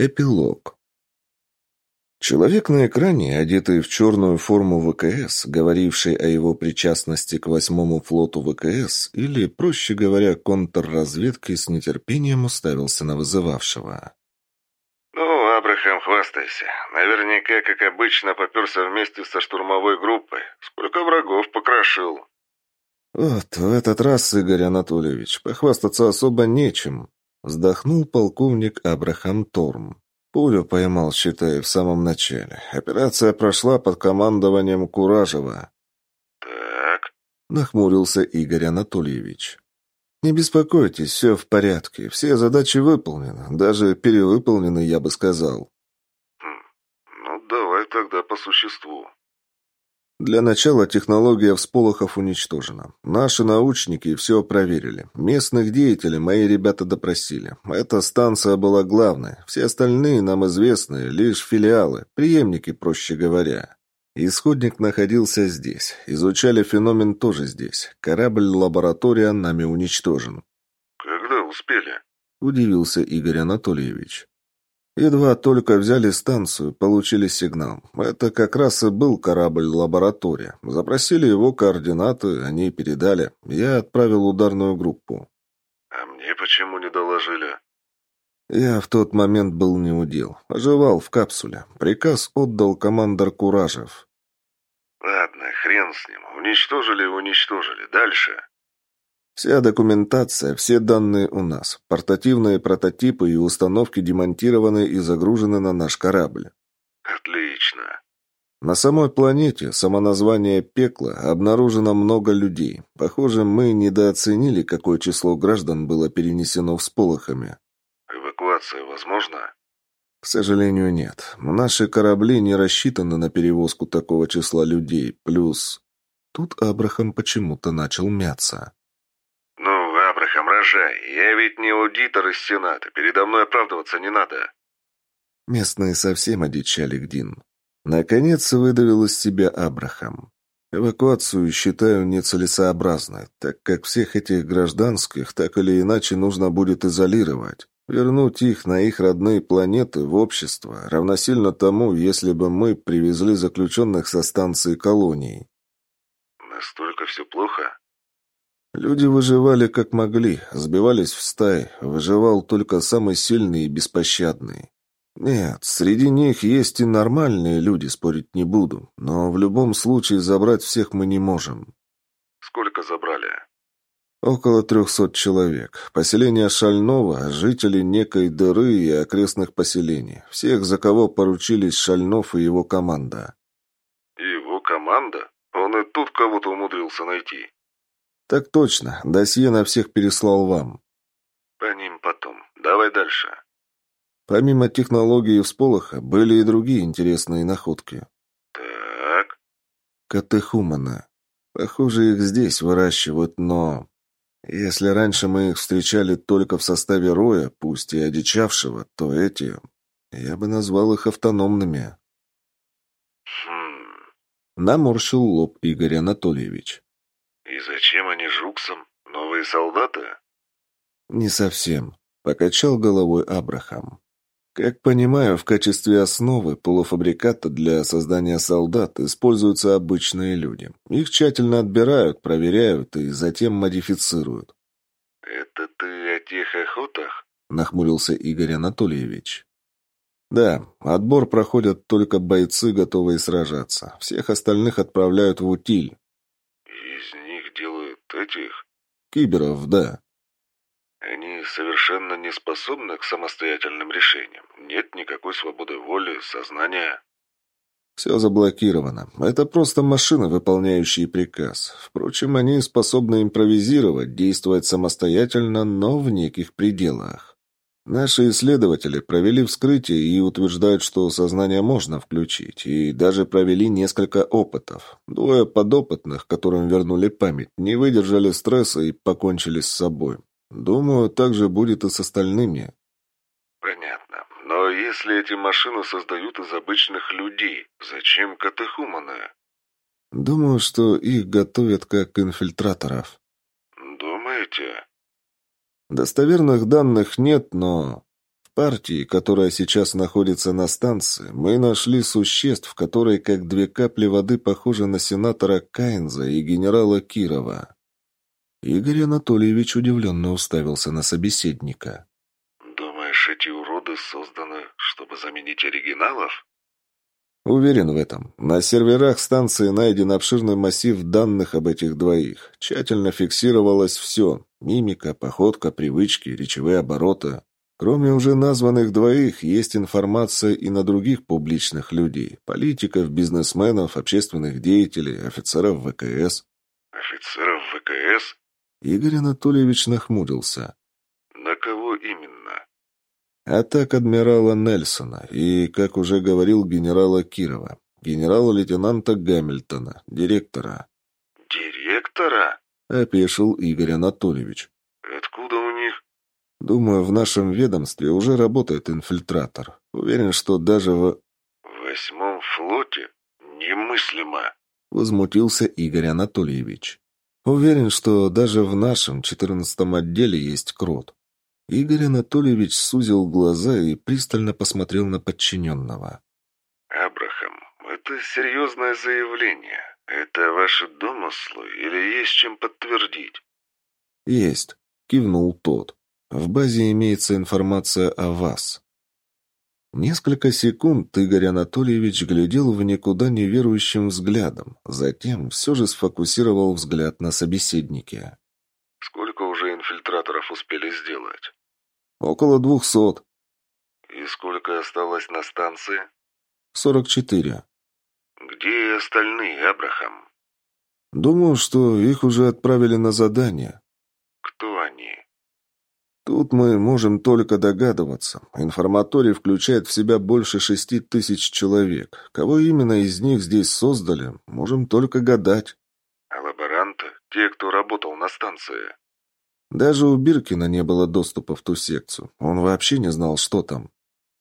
Эпилог. Человек на экране, одетый в черную форму ВКС, говоривший о его причастности к восьмому флоту ВКС, или, проще говоря, контрразведкой, с нетерпением уставился на вызывавшего. «Ну, Абрахам, хвастайся. Наверняка, как обычно, поперся вместе со штурмовой группой. Сколько врагов покрошил». «Вот, в этот раз, Игорь Анатольевич, похвастаться особо нечем», вздохнул полковник Абрахам Торм. Пулю поймал, считай, в самом начале. Операция прошла под командованием Куражева. «Так...» — нахмурился Игорь Анатольевич. «Не беспокойтесь, все в порядке. Все задачи выполнены. Даже перевыполнены, я бы сказал». Хм, «Ну, давай тогда по существу». Для начала технология всполохов уничтожена. Наши научники все проверили. Местных деятелей мои ребята допросили. Эта станция была главной. Все остальные нам известны, лишь филиалы, преемники, проще говоря. Исходник находился здесь. Изучали феномен тоже здесь. Корабль-лаборатория нами уничтожен. «Когда успели?» – удивился Игорь Анатольевич. Едва только взяли станцию, получили сигнал. Это как раз и был корабль-лаборатория. Запросили его координаты, они передали. Я отправил ударную группу. «А мне почему не доложили?» Я в тот момент был неудел. Оживал в капсуле. Приказ отдал командор Куражев. «Ладно, хрен с ним. Уничтожили и уничтожили. Дальше?» Вся документация, все данные у нас. Портативные прототипы и установки демонтированы и загружены на наш корабль. Отлично. На самой планете, самоназвание пекла, обнаружено много людей. Похоже, мы недооценили, какое число граждан было перенесено всполохами. Эвакуация возможна? К сожалению, нет. Наши корабли не рассчитаны на перевозку такого числа людей. Плюс... Тут Абрахам почему-то начал мяться. Рожай, я ведь не аудитор из Сената, передо мной оправдываться не надо. Местные совсем одичали, Гдин. Наконец выдавил из себя Абрахам. Эвакуацию считаю нецелесообразной, так как всех этих гражданских так или иначе нужно будет изолировать. Вернуть их на их родные планеты в общество равносильно тому, если бы мы привезли заключенных со станции колоний. Настолько все плохо? Люди выживали как могли, сбивались в стаи, выживал только самый сильный и беспощадный. Нет, среди них есть и нормальные люди, спорить не буду, но в любом случае забрать всех мы не можем. Сколько забрали? Около трехсот человек. Поселение Шального, жители некой дыры и окрестных поселений. Всех, за кого поручились Шальнов и его команда. Его команда? Он и тут кого-то умудрился найти. «Так точно. Досье на всех переслал вам». «По ним потом. Давай дальше». Помимо технологии всполоха, были и другие интересные находки. «Так...» Катехумана. Похоже, их здесь выращивают, но... Если раньше мы их встречали только в составе роя, пусть и одичавшего, то эти... Я бы назвал их автономными. «Хм...» Наморщил лоб Игорь Анатольевич. «И зачем они жуксам? Новые солдаты?» «Не совсем», — покачал головой Абрахам. «Как понимаю, в качестве основы полуфабриката для создания солдат используются обычные люди. Их тщательно отбирают, проверяют и затем модифицируют». «Это ты о тех охотах?» — нахмурился Игорь Анатольевич. «Да, отбор проходят только бойцы, готовые сражаться. Всех остальных отправляют в утиль этих? Киберов, да. Они совершенно не способны к самостоятельным решениям. Нет никакой свободы воли, сознания. Все заблокировано. Это просто машины, выполняющие приказ. Впрочем, они способны импровизировать, действовать самостоятельно, но в неких пределах. Наши исследователи провели вскрытие и утверждают, что сознание можно включить, и даже провели несколько опытов. Двое подопытных, которым вернули память, не выдержали стресса и покончили с собой. Думаю, так же будет и с остальными. Понятно. Но если эти машины создают из обычных людей, зачем катехуманы? Думаю, что их готовят как инфильтраторов. Думаете? Достоверных данных нет, но... партии, которая сейчас находится на станции, мы нашли существ, которые как две капли воды похожи на сенатора Кайнза и генерала Кирова. Игорь Анатольевич удивленно уставился на собеседника. «Думаешь, эти уроды созданы, чтобы заменить оригиналов?» Уверен в этом. На серверах станции найден обширный массив данных об этих двоих. Тщательно фиксировалось все. Мимика, походка, привычки, речевые обороты. Кроме уже названных двоих, есть информация и на других публичных людей. Политиков, бизнесменов, общественных деятелей, офицеров ВКС. «Офицеров ВКС?» Игорь Анатольевич нахмурился. Атак адмирала Нельсона и, как уже говорил, генерала Кирова, генерала-лейтенанта Гамильтона, директора. «Директора?» — опешил Игорь Анатольевич. «Откуда у них?» «Думаю, в нашем ведомстве уже работает инфильтратор. Уверен, что даже в...» «В восьмом флоте? Немыслимо!» — возмутился Игорь Анатольевич. «Уверен, что даже в нашем четырнадцатом отделе есть крот. Игорь Анатольевич сузил глаза и пристально посмотрел на подчиненного. «Абрахам, это серьезное заявление. Это ваши домыслы или есть чем подтвердить?» «Есть», — кивнул тот. «В базе имеется информация о вас». Несколько секунд Игорь Анатольевич глядел в никуда неверующим взглядом, затем все же сфокусировал взгляд на собеседнике. «Сколько уже инфильтраторов успели сделать?» Около двухсот. И сколько осталось на станции? Сорок четыре. Где остальные, Абрахам? Думаю, что их уже отправили на задание. Кто они? Тут мы можем только догадываться. Информаторий включает в себя больше шести тысяч человек. Кого именно из них здесь создали, можем только гадать. А лаборанты? Те, кто работал на станции? Даже у Биркина не было доступа в ту секцию. Он вообще не знал, что там.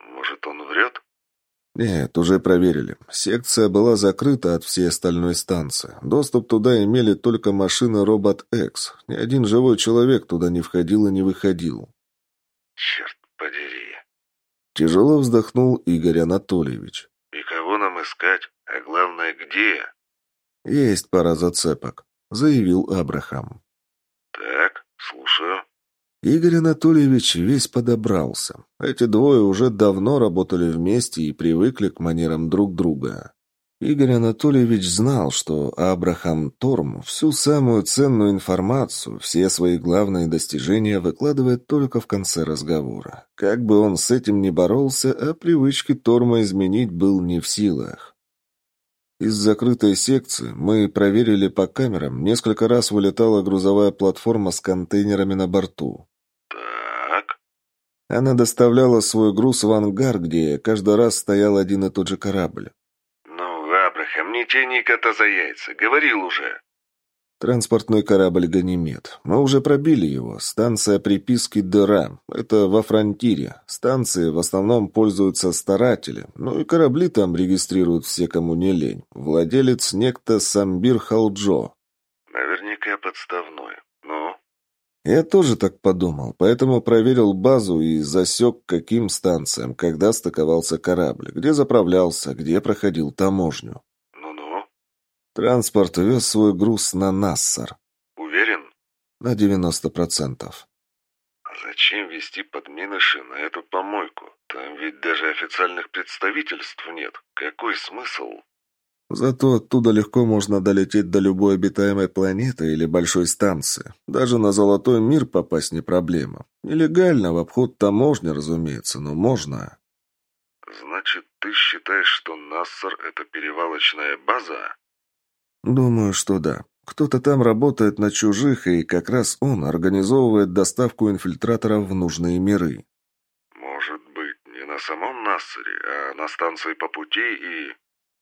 Может, он врет? Нет, уже проверили. Секция была закрыта от всей остальной станции. Доступ туда имели только машины Робот-Экс. Ни один живой человек туда не входил и не выходил. Черт подери. Тяжело вздохнул Игорь Анатольевич. И кого нам искать? А главное, где? Есть пара зацепок, заявил Абрахам. Так, «Слушаю». Игорь Анатольевич весь подобрался. Эти двое уже давно работали вместе и привыкли к манерам друг друга. Игорь Анатольевич знал, что Абрахам Торм всю самую ценную информацию, все свои главные достижения выкладывает только в конце разговора. Как бы он с этим ни боролся, а привычки Торма изменить был не в силах. Из закрытой секции мы проверили по камерам, несколько раз вылетала грузовая платформа с контейнерами на борту. Так. Она доставляла свой груз в ангар, где каждый раз стоял один и тот же корабль. Ну, Абрахам, не тяни кота за яйца, говорил уже. Транспортный корабль «Ганимед». Мы уже пробили его. Станция приписки «Дыра». Это во фронтире. Станции в основном пользуются старатели. Ну и корабли там регистрируют все, кому не лень. Владелец некто Самбир Халджо. Наверняка подставной. Ну? Я тоже так подумал, поэтому проверил базу и засек, каким станциям, когда стыковался корабль, где заправлялся, где проходил таможню. Транспорт вез свой груз на Нассар. Уверен? На 90%. А зачем вести подменыши на эту помойку? Там ведь даже официальных представительств нет. Какой смысл? Зато оттуда легко можно долететь до любой обитаемой планеты или большой станции. Даже на Золотой мир попасть не проблема. Нелегально, в обход таможни, разумеется, но можно. Значит, ты считаешь, что Нассар — это перевалочная база? Думаю, что да. Кто-то там работает на чужих, и как раз он организовывает доставку инфильтраторов в нужные миры. Может быть, не на самом Нассере, а на станции по пути и...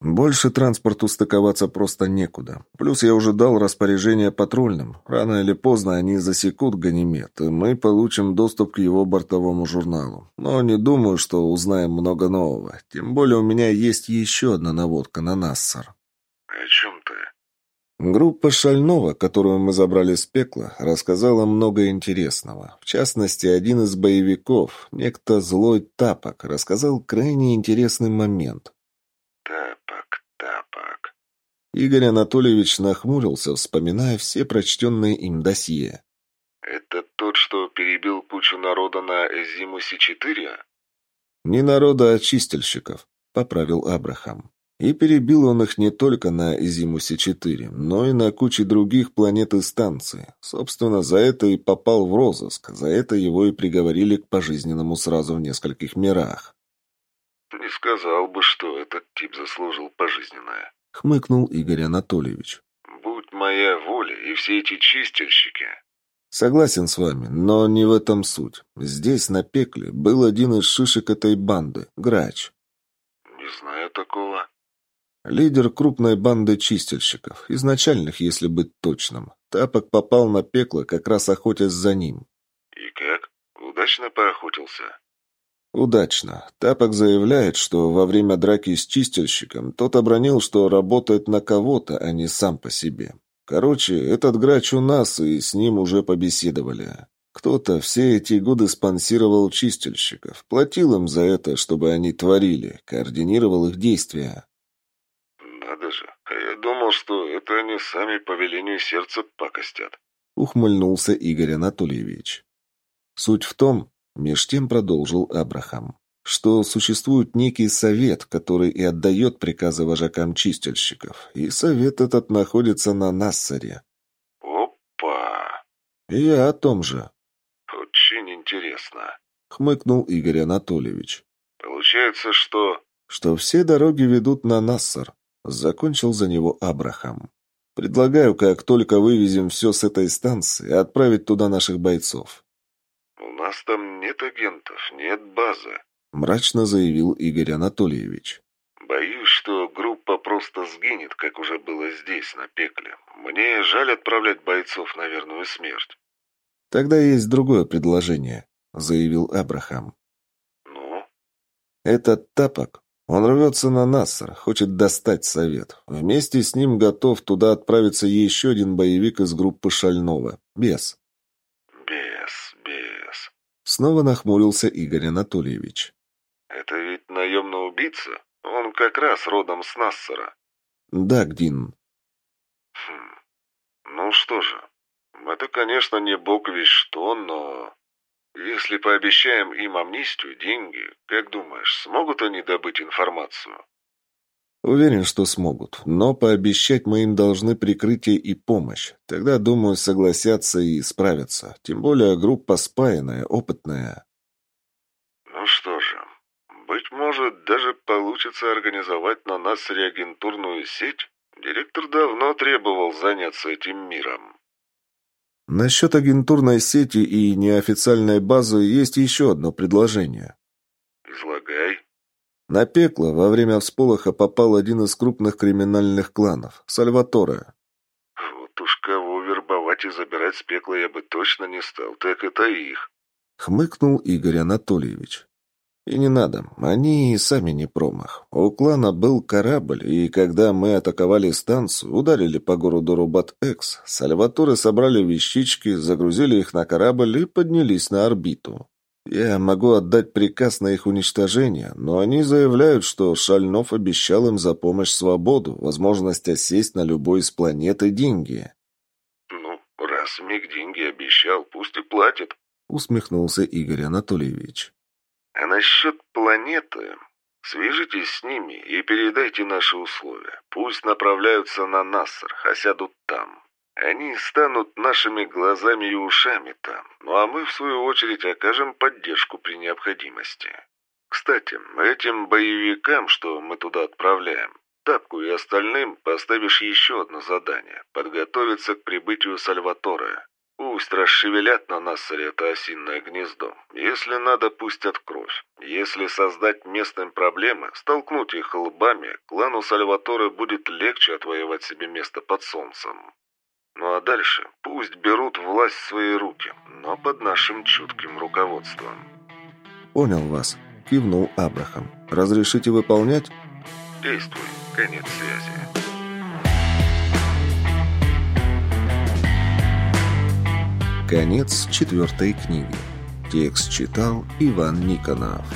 Больше транспорту стыковаться просто некуда. Плюс я уже дал распоряжение патрульным. Рано или поздно они засекут Ганимед, и мы получим доступ к его бортовому журналу. Но не думаю, что узнаем много нового. Тем более у меня есть еще одна наводка на Нассер. О чем? Группа Шального, которую мы забрали с пекла, рассказала много интересного. В частности, один из боевиков, некто Злой Тапок, рассказал крайне интересный момент. «Тапок, Тапок...» Игорь Анатольевич нахмурился, вспоминая все прочтенные им досье. «Это тот, что перебил кучу народа на Зимусе-4?» «Не народа, а чистильщиков», — поправил Абрахам. И перебил он их не только на Изимусе-4, но и на куче других планет и станций. Собственно, за это и попал в розыск, за это его и приговорили к пожизненному сразу в нескольких мирах. «Не сказал бы, что этот тип заслужил пожизненное», — хмыкнул Игорь Анатольевич. «Будь моя воля, и все эти чистильщики...» «Согласен с вами, но не в этом суть. Здесь, на пекле, был один из шишек этой банды, Грач». «Не знаю такого». Лидер крупной банды чистильщиков, изначальных, если быть точным. Тапок попал на пекло, как раз охотясь за ним. И как? Удачно поохотился? Удачно. Тапок заявляет, что во время драки с чистильщиком тот обронил, что работает на кого-то, а не сам по себе. Короче, этот грач у нас, и с ним уже побеседовали. Кто-то все эти годы спонсировал чистильщиков, платил им за это, чтобы они творили, координировал их действия. Надо же, а я думал, что это они сами по велению сердца пакостят. Ухмыльнулся Игорь Анатольевич. Суть в том, меж тем продолжил Абрахам, что существует некий совет, который и отдает приказы вожакам чистильщиков, и совет этот находится на Нассаре. Опа! Я о том же. Очень интересно. Хмыкнул Игорь Анатольевич. Получается, что... Что все дороги ведут на Нассар. Закончил за него Абрахам. Предлагаю, как только вывезем все с этой станции, отправить туда наших бойцов. У нас там нет агентов, нет базы. Мрачно заявил Игорь Анатольевич. Боюсь, что группа просто сгинет, как уже было здесь, на пекле. Мне жаль отправлять бойцов на верную смерть. Тогда есть другое предложение, заявил Абрахам. Ну? Этот тапок он рвется на Нассер, хочет достать совет. Вместе с ним готов туда отправиться еще один боевик из группы Шального. Бес. Бес, бес. Снова нахмурился Игорь Анатольевич. Это ведь наемный убийца? Он как раз родом с Нассера. Да, Гдин. Хм. Ну что же, это, конечно, не бог весь что, но... Если пообещаем им амнистию, деньги, как думаешь, смогут они добыть информацию? Уверен, что смогут, но пообещать мы им должны прикрытие и помощь. Тогда, думаю, согласятся и справятся. Тем более группа спаянная, опытная. Ну что же, быть может, даже получится организовать на нас реагентурную сеть? Директор давно требовал заняться этим миром. Насчет агентурной сети и неофициальной базы есть еще одно предложение. Излагай. На пекло во время всполоха попал один из крупных криминальных кланов – Сальваторе. Вот уж кого вербовать и забирать с пекла я бы точно не стал, так это их. Хмыкнул Игорь Анатольевич. И не надо, они и сами не промах. У клана был корабль, и когда мы атаковали станцию, ударили по городу Рубат-Экс, Сальваторы собрали вещички, загрузили их на корабль и поднялись на орбиту. Я могу отдать приказ на их уничтожение, но они заявляют, что Шальнов обещал им за помощь свободу, возможность осесть на любой из планет и деньги. «Ну, раз Миг деньги обещал, пусть и платит», — усмехнулся Игорь Анатольевич. А насчет планеты... Свяжитесь с ними и передайте наши условия. Пусть направляются на Нассер, а сядут там. Они станут нашими глазами и ушами там. Ну а мы, в свою очередь, окажем поддержку при необходимости. Кстати, этим боевикам, что мы туда отправляем, Тапку и остальным поставишь еще одно задание – подготовиться к прибытию Сальватора. Пусть расшевелят на нас это осинное гнездо. Если надо, пустят кровь. Если создать местным проблемы, столкнуть их лбами, клану Сальваторе будет легче отвоевать себе место под солнцем. Ну а дальше пусть берут власть в свои руки, но под нашим чутким руководством. «Понял вас», — кивнул Абрахам. «Разрешите выполнять?» «Действуй. Конец связи». Конец четвертой книги. Текст читал Иван Никонов.